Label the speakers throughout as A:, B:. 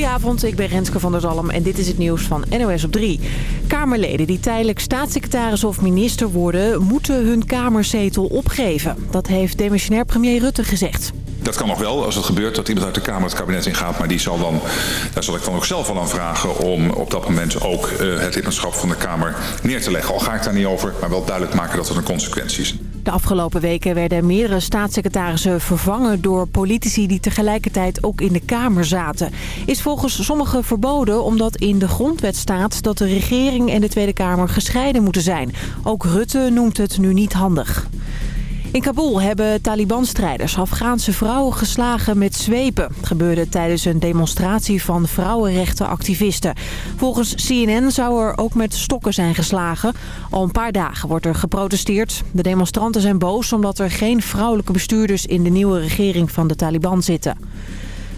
A: Goedenavond, ik ben Renske van der Zalm en dit is het nieuws van NOS op 3. Kamerleden die tijdelijk staatssecretaris of minister worden... moeten hun kamerzetel opgeven. Dat heeft demissionair premier Rutte gezegd.
B: Dat kan nog wel als het gebeurt dat iemand uit de Kamer het kabinet ingaat. Maar die zal dan, daar zal ik dan ook zelf wel aan vragen om op dat moment ook uh, het lidmaatschap van de Kamer neer te leggen. Al ga ik daar niet over, maar wel duidelijk maken dat er een consequentie is.
A: De afgelopen weken werden meerdere staatssecretarissen vervangen door politici die tegelijkertijd ook in de Kamer zaten. Is volgens sommigen verboden omdat in de grondwet staat dat de regering en de Tweede Kamer gescheiden moeten zijn. Ook Rutte noemt het nu niet handig. In Kabul hebben Taliban-strijders Afghaanse vrouwen geslagen met zwepen. Gebeurde tijdens een demonstratie van vrouwenrechtenactivisten. Volgens CNN zou er ook met stokken zijn geslagen. Al een paar dagen wordt er geprotesteerd. De demonstranten zijn boos omdat er geen vrouwelijke bestuurders in de nieuwe regering van de Taliban zitten.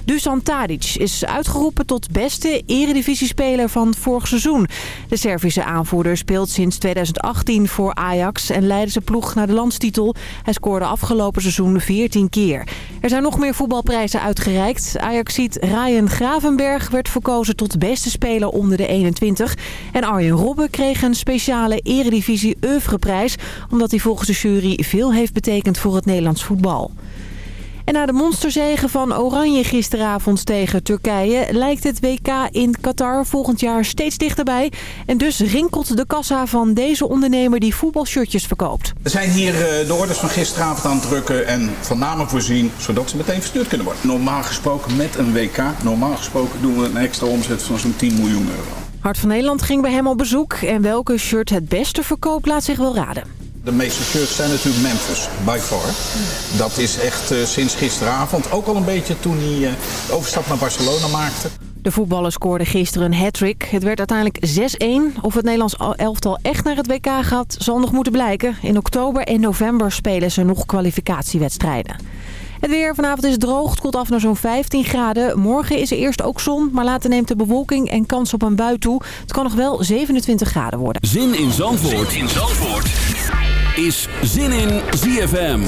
A: Dusan Tadic is uitgeroepen tot beste eredivisiespeler van vorig seizoen. De Servische aanvoerder speelt sinds 2018 voor Ajax en leidde zijn ploeg naar de landstitel. Hij scoorde afgelopen seizoen 14 keer. Er zijn nog meer voetbalprijzen uitgereikt. Ajaxiet Ryan Gravenberg werd verkozen tot beste speler onder de 21. En Arjen Robben kreeg een speciale eredivisie oeuvreprijs... omdat hij volgens de jury veel heeft betekend voor het Nederlands voetbal. En na de monsterzegen van Oranje gisteravond tegen Turkije... lijkt het WK in Qatar volgend jaar steeds dichterbij. En dus rinkelt de kassa van deze ondernemer die voetbalshirtjes verkoopt.
C: We zijn hier eh, de orders van gisteravond aan het drukken en van namen voorzien... zodat ze meteen verstuurd kunnen worden. Normaal gesproken met een WK, normaal gesproken doen we een extra omzet van zo'n 10 miljoen euro.
A: Hart van Nederland ging bij hem op bezoek. En welke shirt het beste verkoopt laat zich wel raden.
C: De meeste shirts zijn natuurlijk Memphis, by far. Dat is echt uh, sinds gisteravond, ook al een beetje toen hij uh, de overstap naar Barcelona maakte.
A: De voetballer scoorde gisteren een hat-trick. Het werd uiteindelijk 6-1. Of het Nederlands elftal echt naar het WK gaat, zal nog moeten blijken. In oktober en november spelen ze nog kwalificatiewedstrijden. Het weer vanavond is droog, het koelt af naar zo'n 15 graden. Morgen is er eerst ook zon, maar later neemt de bewolking en kans op een bui toe. Het kan nog wel 27 graden worden.
D: Zin in Zandvoort, zin in Zandvoort is Zin in ZFM.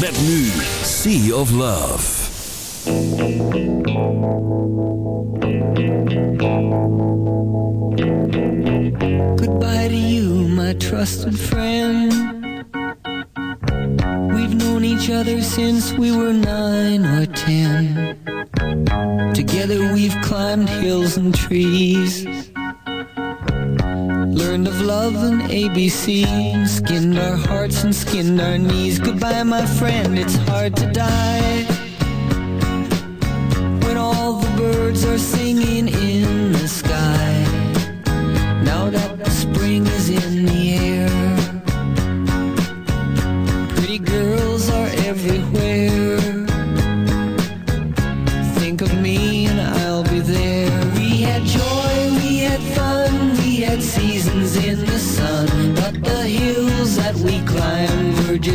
D: Met nu Sea of Love.
E: Goodbye to you, my trusted friend. We've known each other since we were nine or ten. Together we've climbed hills and trees. Learned of love and ABC Skinned our hearts and skinned our knees. Goodbye my friend, it's hard to die. When all the birds are singing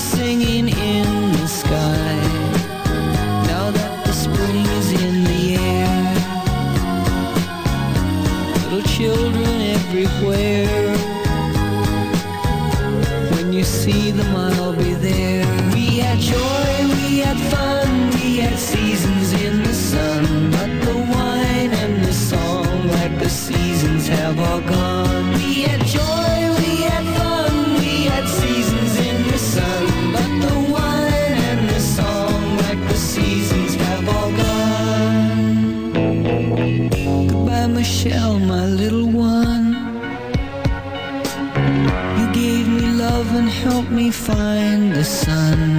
E: singing in the sky find the sun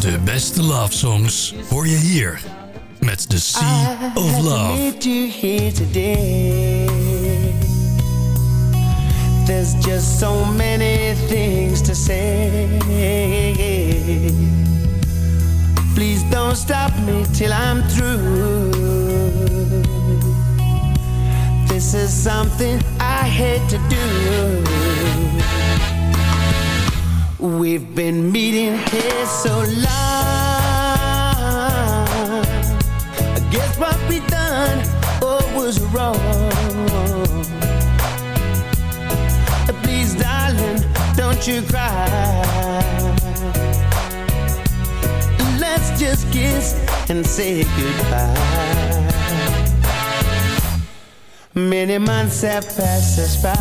F: De beste love songs hoor je hier. Met The Sea of Love.
G: meet you here today. There's just so many things to say. Please don't stop me till I'm through. This is something I hate to do. We've been meeting here so long. I guess what we done oh, was wrong. Please, darling, don't you cry. Let's just kiss and say goodbye. Many months have passed us by.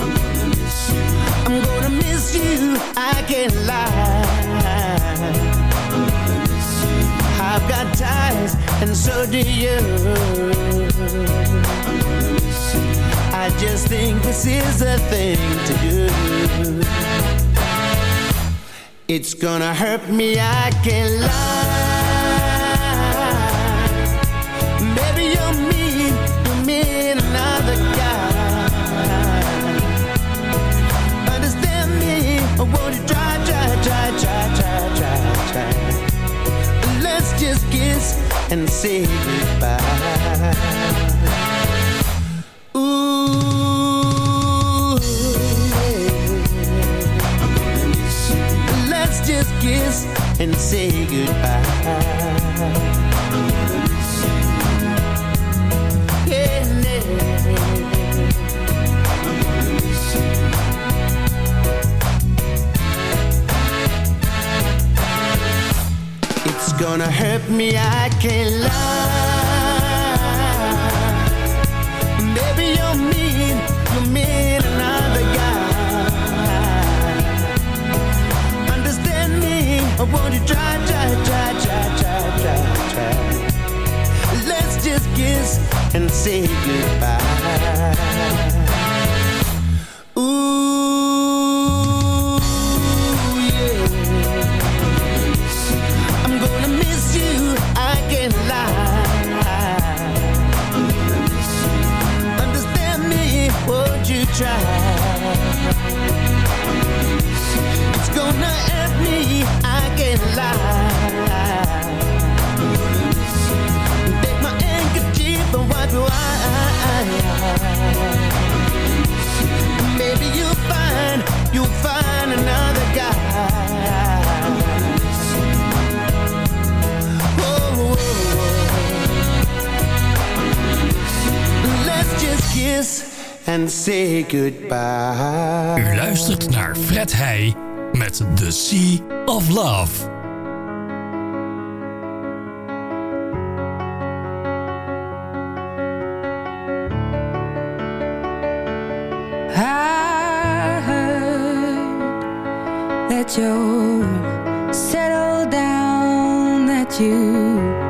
G: I'm gonna miss you, I'm gonna miss you I can't lie. I'm gonna miss you I've got ties, and so do you. I just think this is the thing to do. It's gonna hurt me, I can't lie. And say goodbye. Ooh, yeah. Let's just kiss and say goodbye. Hurt me, I can't lie. Maybe you're mean, you're mean another guy. Understand me, or won't you try, try, try, try, try, try, try. Let's just kiss and say goodbye. Just kiss and say goodbye.
F: U luistert naar Fred Heij met The Sea of Love.
H: I heard that you're settled down, that you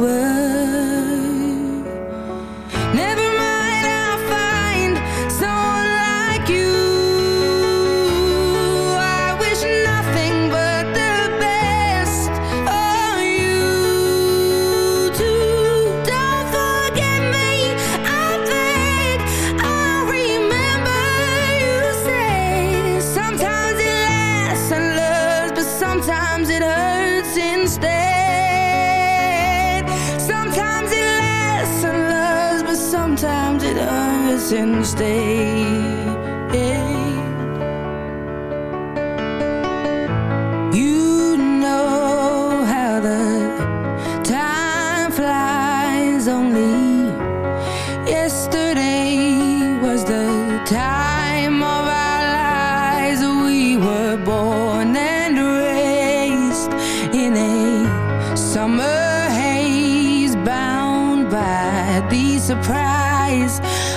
I: dancing stage.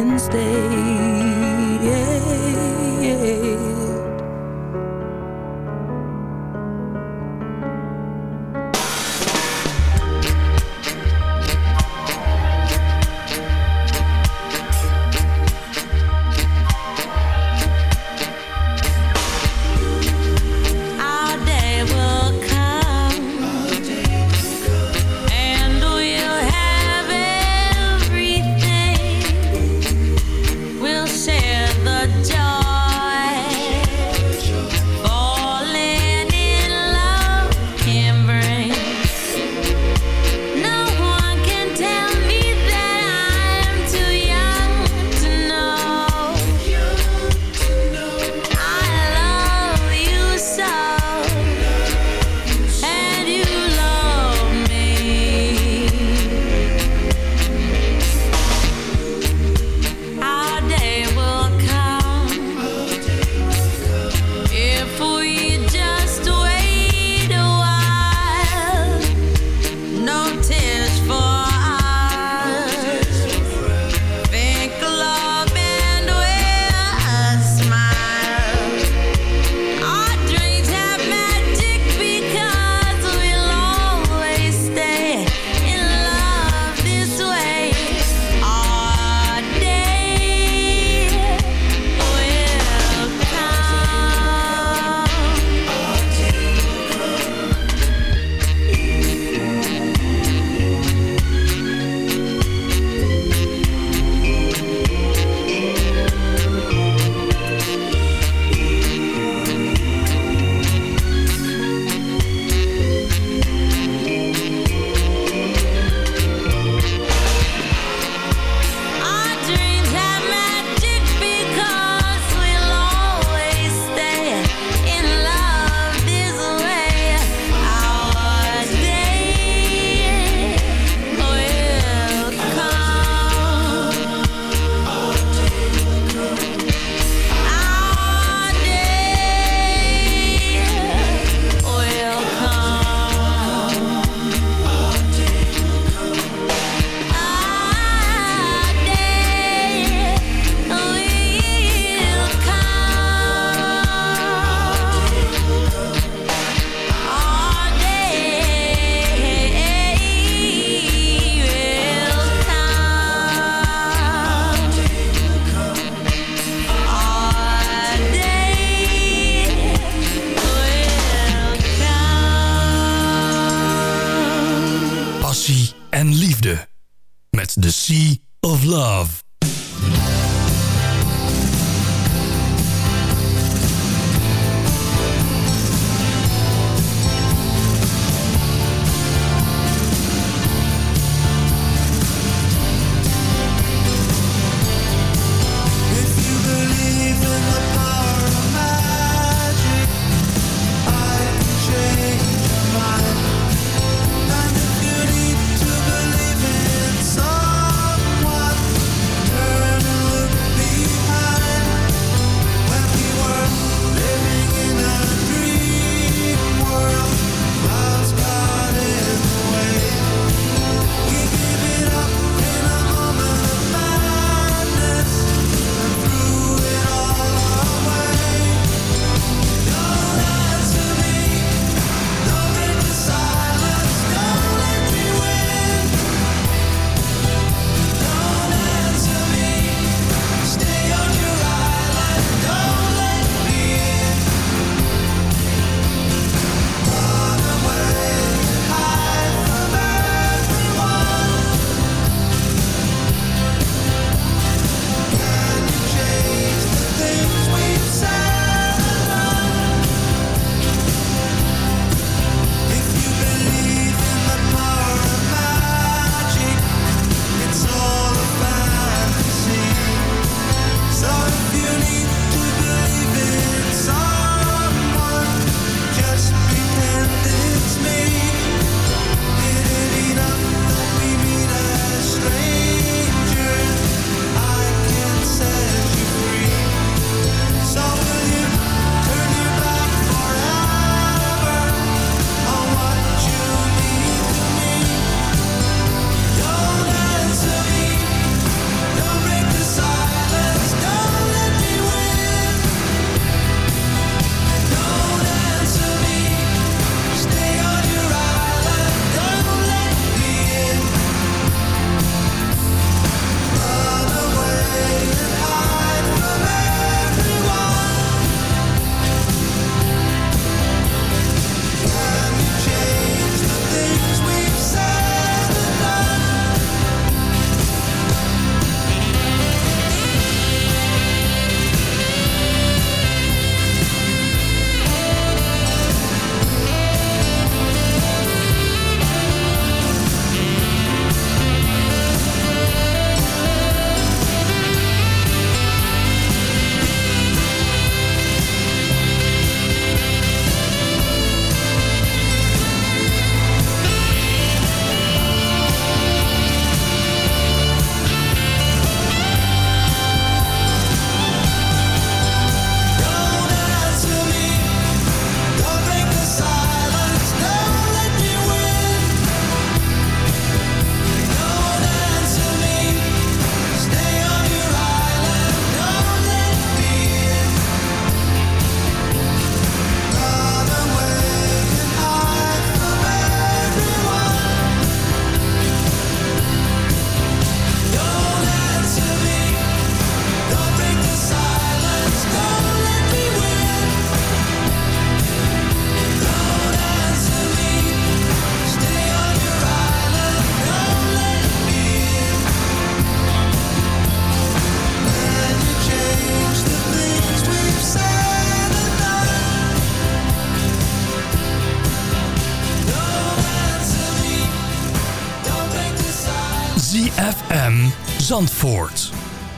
J: Wednesday.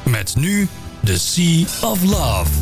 J: Met nu The Sea of Love.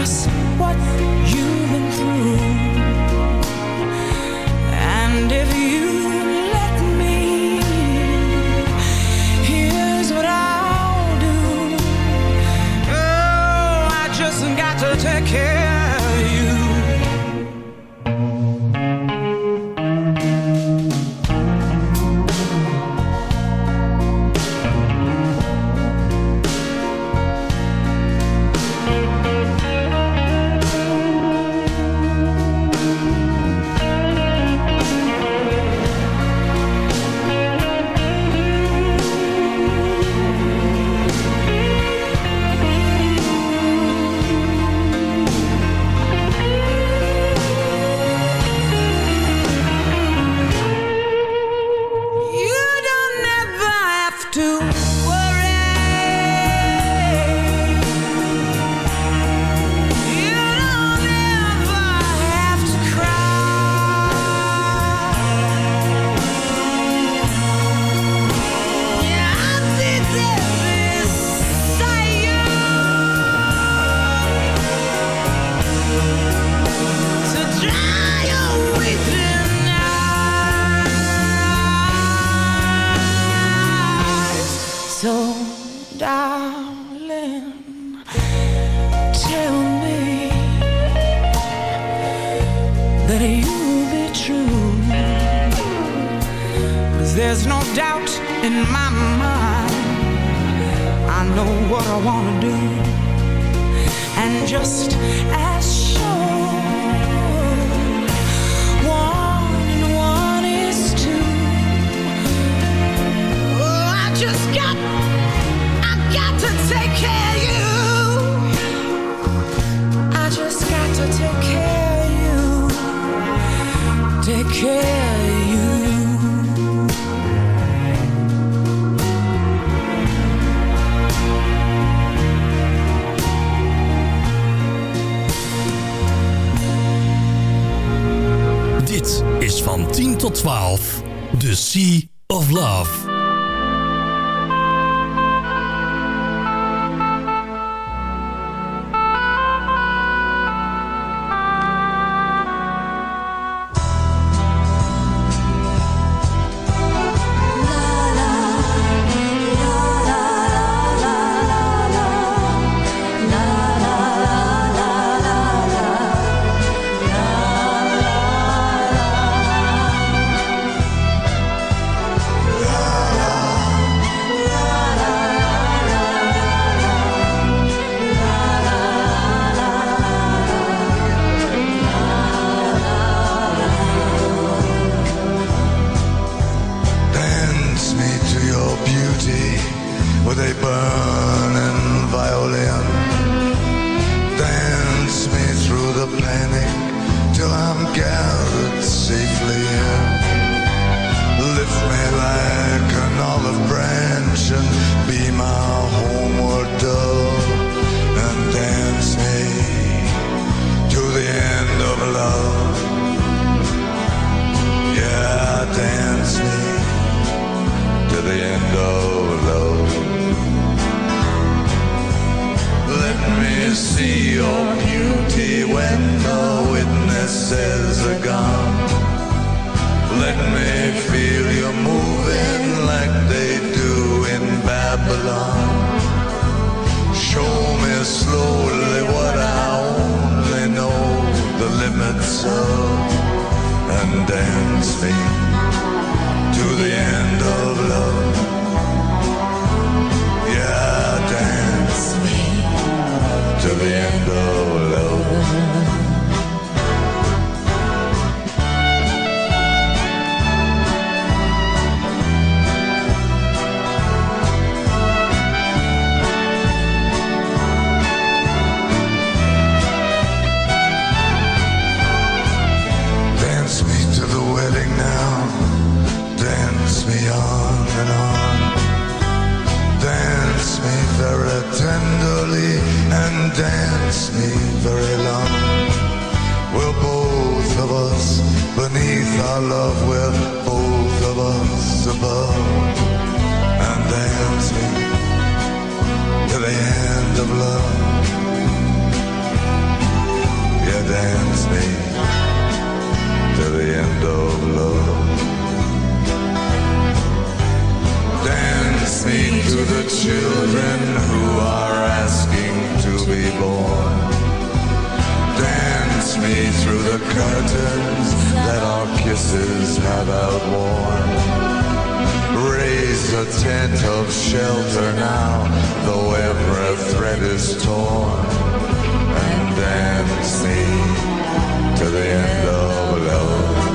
J: just what
F: The Sea of Love.
K: Witnesses are gone. Let me feel you moving like they do in Babylon. Show me slowly what I only know the limits of and dance me our love. We're both of us above. And dance me to the end of love. Yeah, dance me to the end of love. Dance me to the children who are asking to be born. Dance me through the curtains that our kisses have outworn. Raise a tent of shelter now, though every thread is torn. And dance me to the end of love.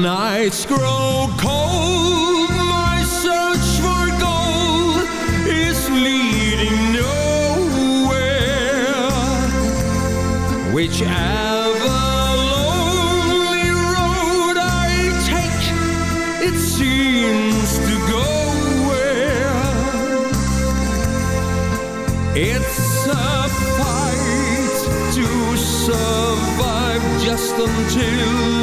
L: nights grow cold, my search for gold is leading nowhere.
M: Whichever lonely road I take, it seems to go where it's a fight to survive just until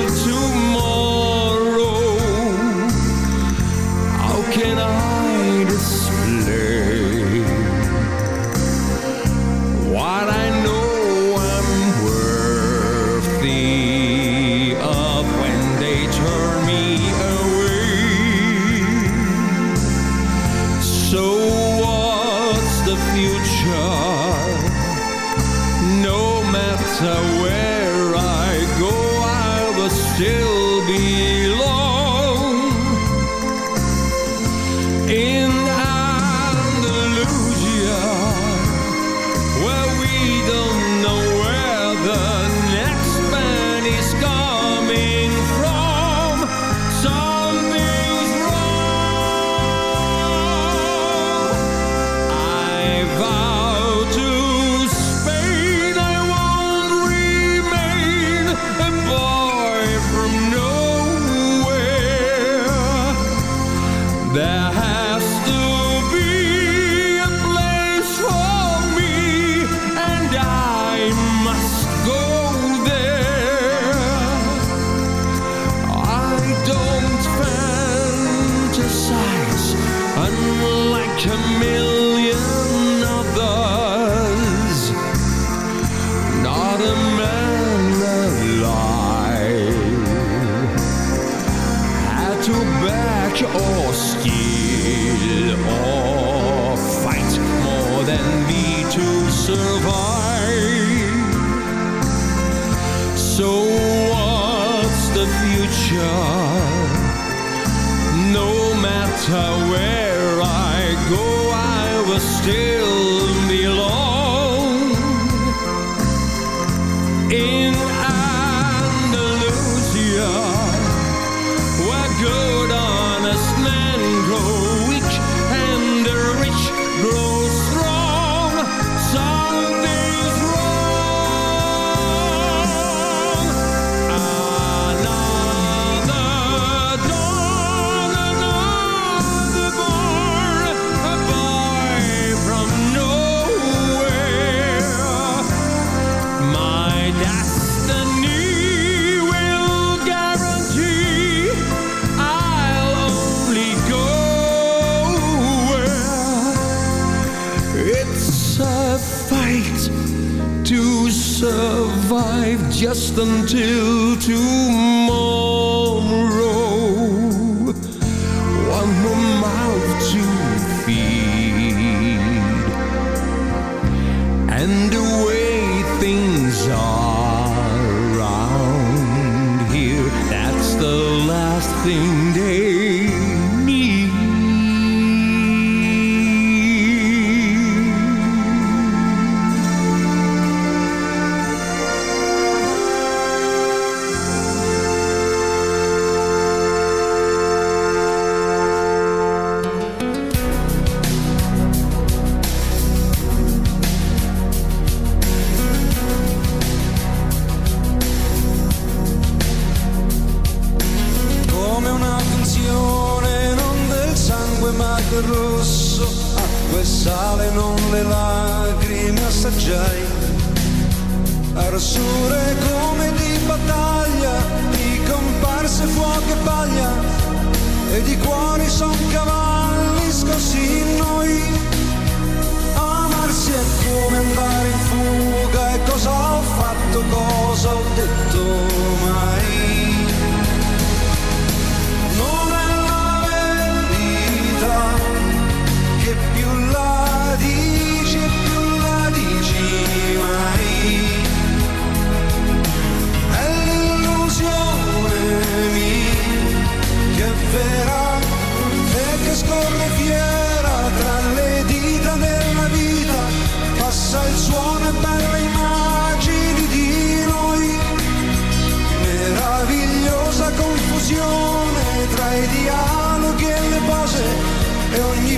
M: survive just until tomorrow.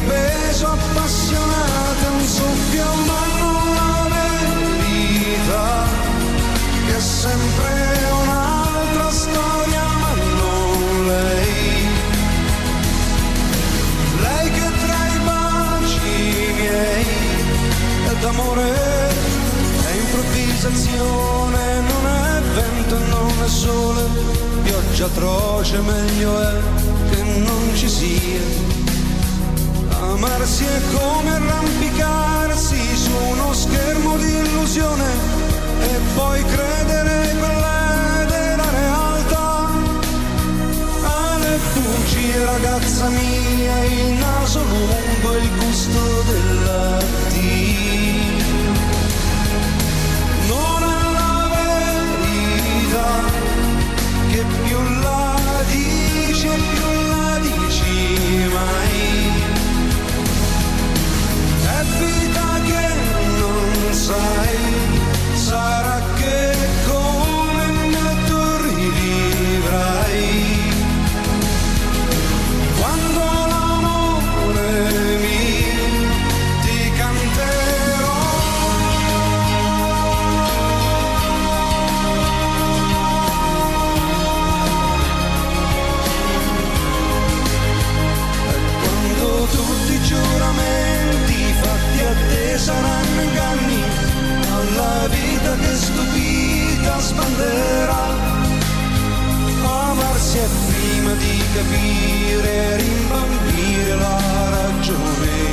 M: peso appassionata, un soffio manuale
L: vita, che è sempre un'altra storia, ma non lei. Lei che tra i baci miei è d'amore, è improvvisazione, non è vento, non è sole, pioggia atroce, meglio è che non ci sia Amarsi è come arrampicarsi su uno schermo di illusione e poi credere in quella della realtà. Ale fuggi ragazza mia, il naso lungo il gusto della side prima di capire, rimbambire la ragione.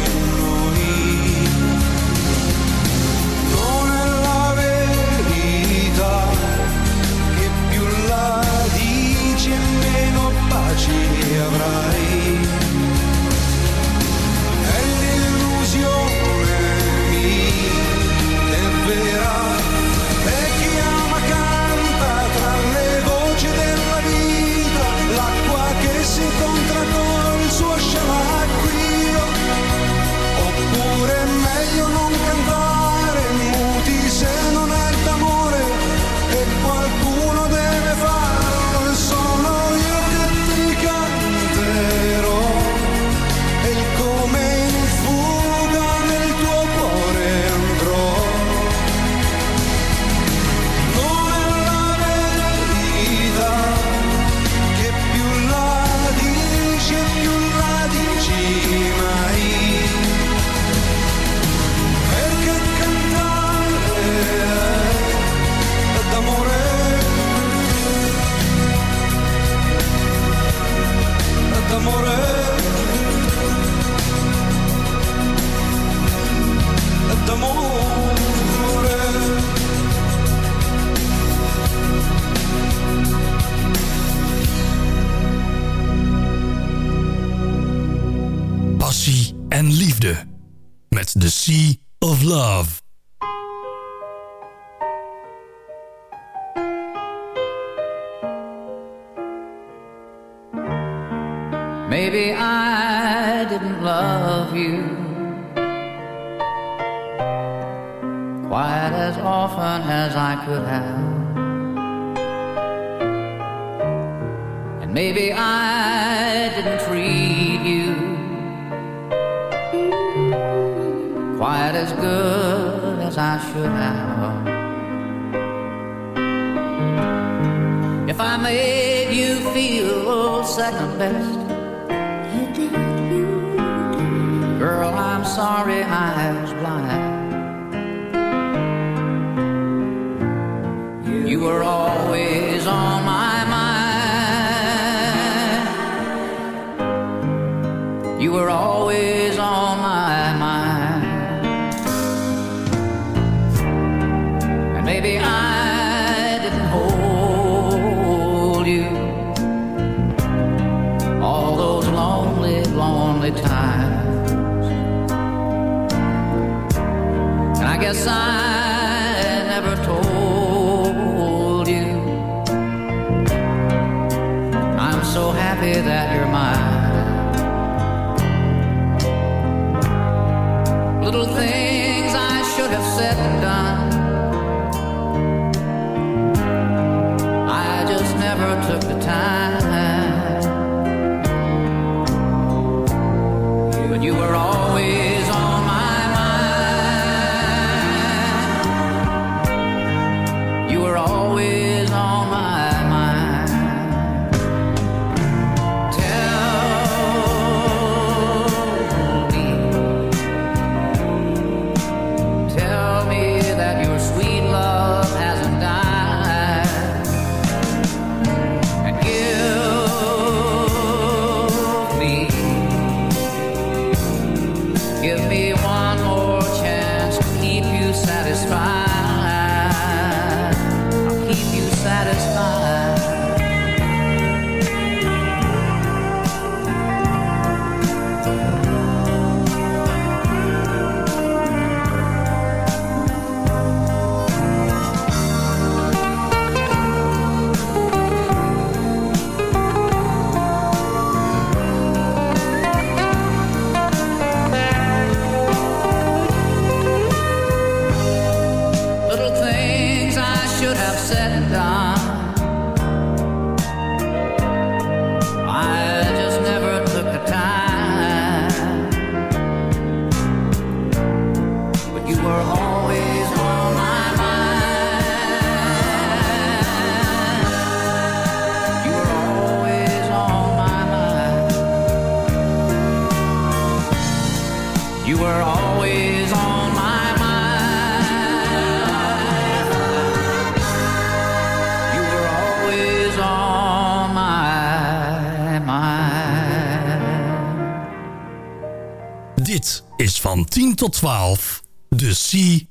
N: quite as good as I should have. If I made you feel second best, girl, I'm sorry I was blind.
O: sign tot 12. The Sea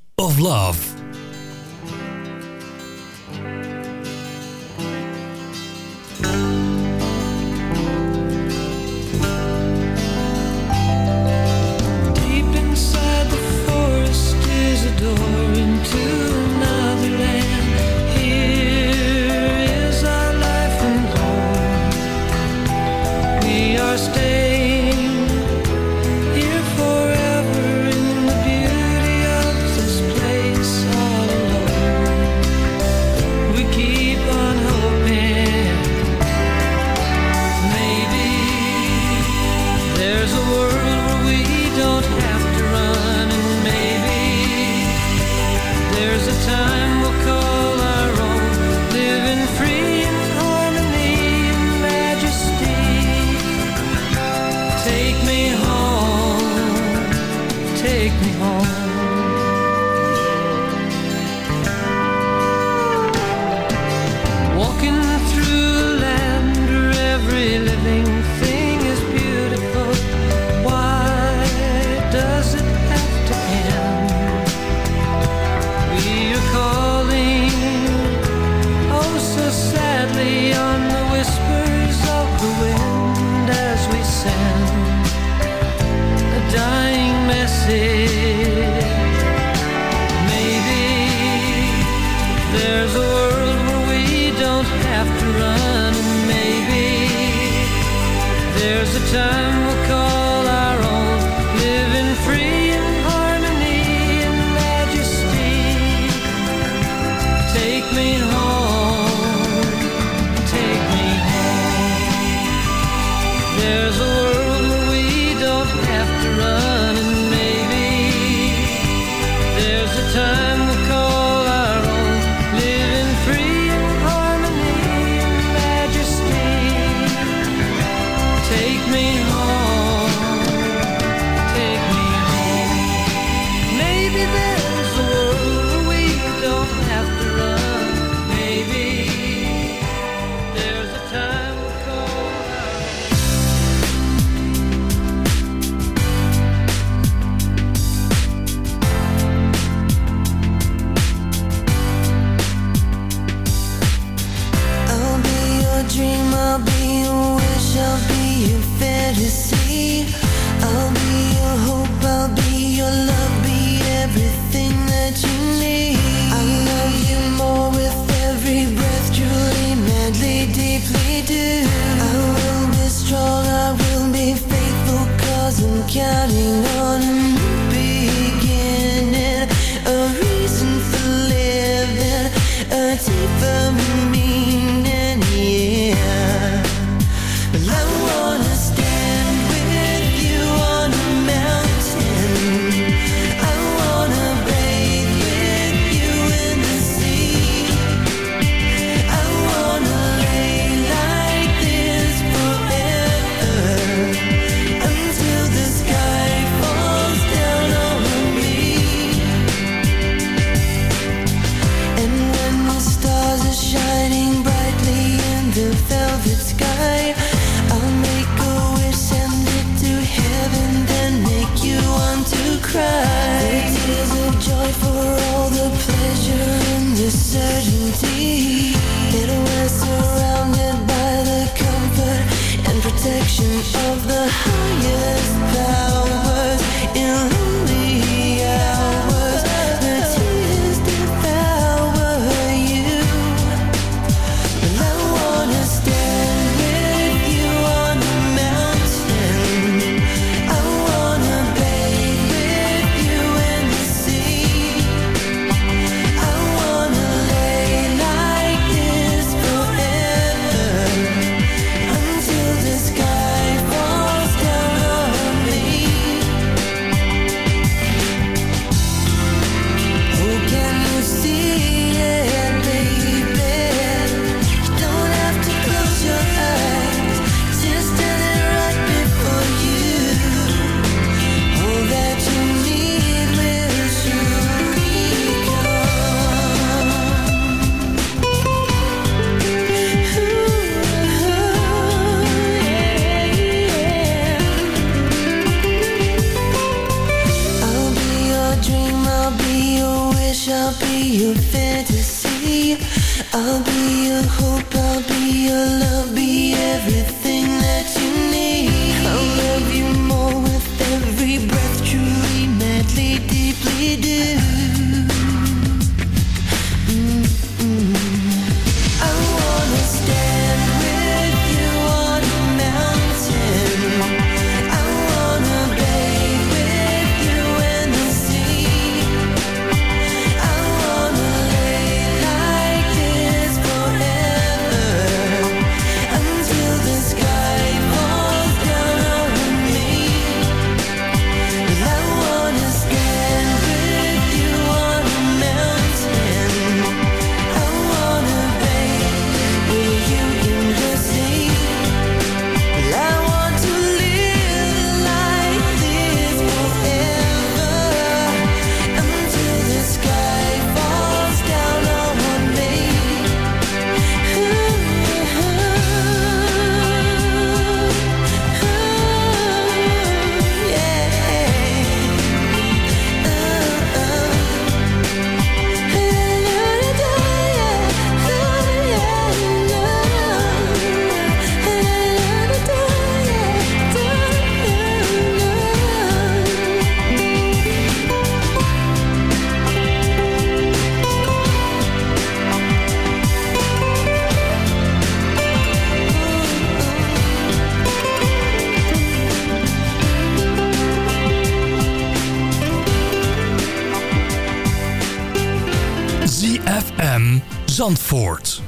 F: Zandvoort.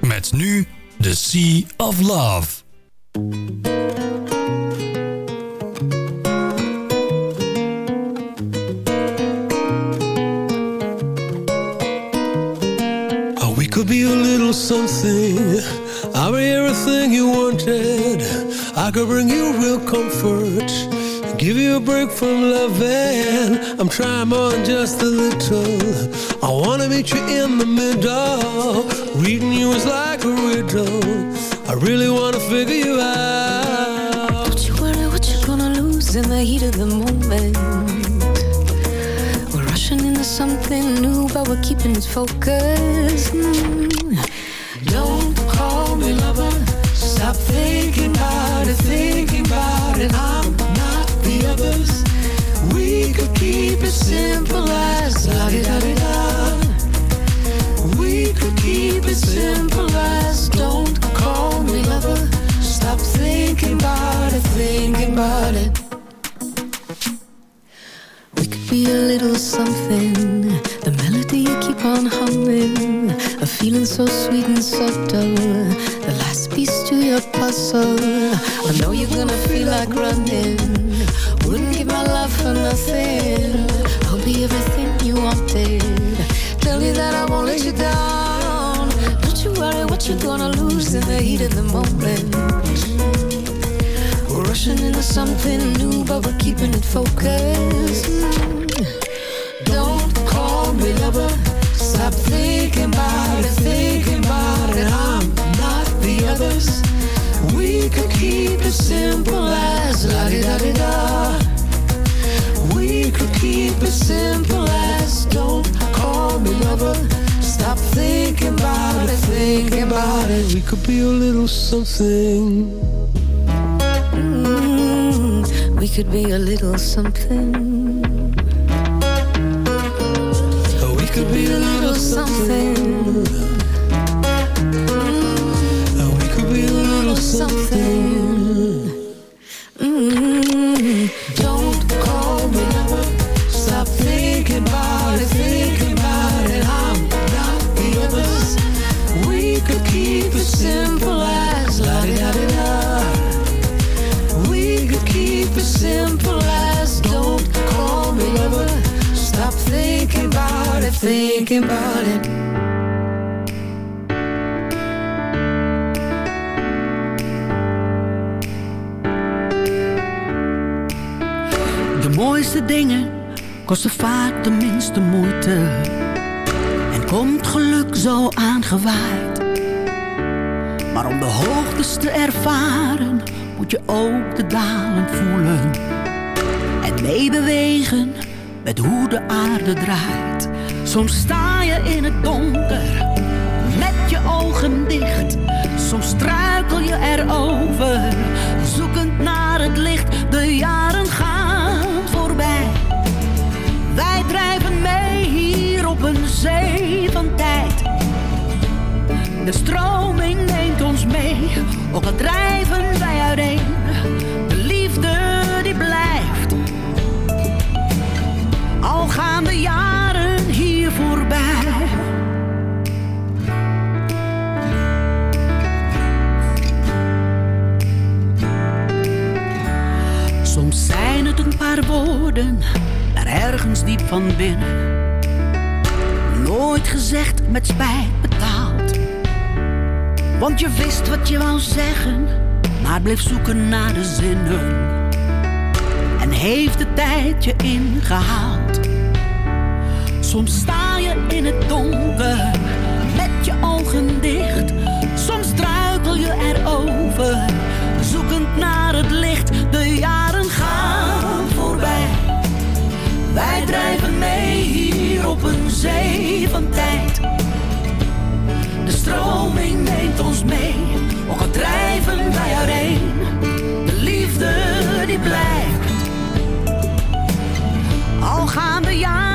F: Met nu The Sea of Love.
M: Oh, we could be a little something. Be everything you wanted. I could bring you real comfort. Give you a break from loving. I'm trying than just a little. Wanna meet you in the middle. Reading you is like a riddle. I really wanna figure you out.
P: Don't you worry what you're gonna lose in the heat of the moment. We're rushing into something new, but we're keeping it focused. Mm. Don't call me lover. Stop thinking about it, thinking about it. I'm not the others. We could keep it simple as la di da di da. I know you're gonna feel like running. In the heat of the moment. We're rushing into something new, but we're keeping it focused. Don't call me lover. Stop thinking about it, thinking about it. I'm not the others. We could keep it simple as la di da di da. We could keep it simple as don't call me lover. Thinking about it, thinking about it.
M: We could be a little something.
P: Mm, we could be a little something.
M: Oh, we could be a little
P: something.
E: Kosten vaak de minste moeite. En komt geluk zo aangewaaid. Maar om de hoogtes te ervaren, moet je ook de dalen voelen. En meebewegen met hoe de aarde draait. Soms sta je in het donker, met je ogen dicht. Soms struikel je erover, De stroming neemt ons mee, ook al drijven wij uiteen. De liefde die blijft. Al gaan de jaren hier voorbij. Soms zijn het een paar woorden, daar ergens diep van binnen. Nooit gezegd met spijt betaald. Want je wist wat je wou zeggen, maar bleef zoeken naar de zinnen. En heeft de tijd je ingehaald. Soms sta je in het donker, met je ogen dicht. Soms struikel je erover, zoekend naar het licht. De jaren gaan voorbij. Wij drijven mee hier op een zee van tijd. De stroming neemt ons mee, ook al drijven wij uiteen. De liefde die blijft. Al gaan de jaren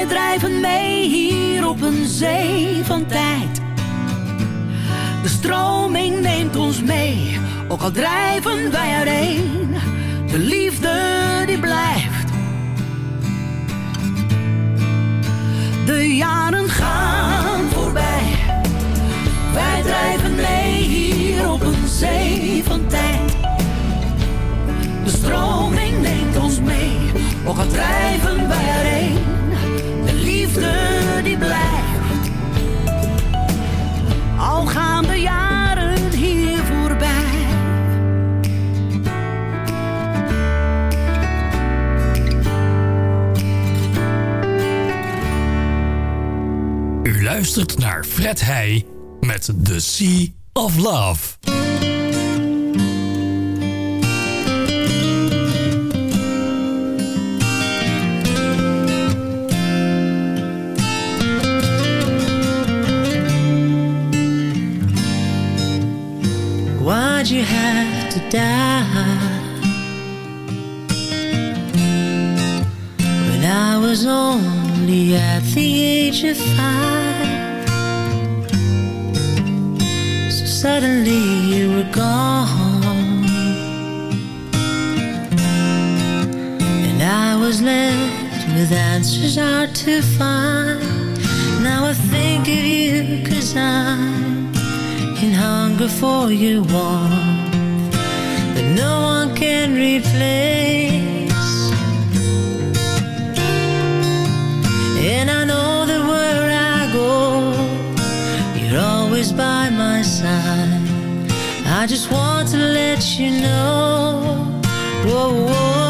E: Wij drijven mee hier op een zee van tijd. De stroming neemt ons mee, ook al drijven wij uiteen. De liefde die blijft. De jaren gaan voorbij. Wij drijven mee hier op een zee van tijd. De stroming neemt ons mee, ook al drijven wij erheen. De liefde die blijft. Al gaan de jaren hier voorbij.
O: U luistert naar Fred Heij met The Sea of Love.
Q: Why'd you have to die? When I was only at the age of five. So suddenly you were gone. And I was left with answers hard to find. Now I think of you cause I'm in hunger for your warmth that no one can replace. And I know that where I go, you're always by my side. I just want to let you know, whoa, whoa,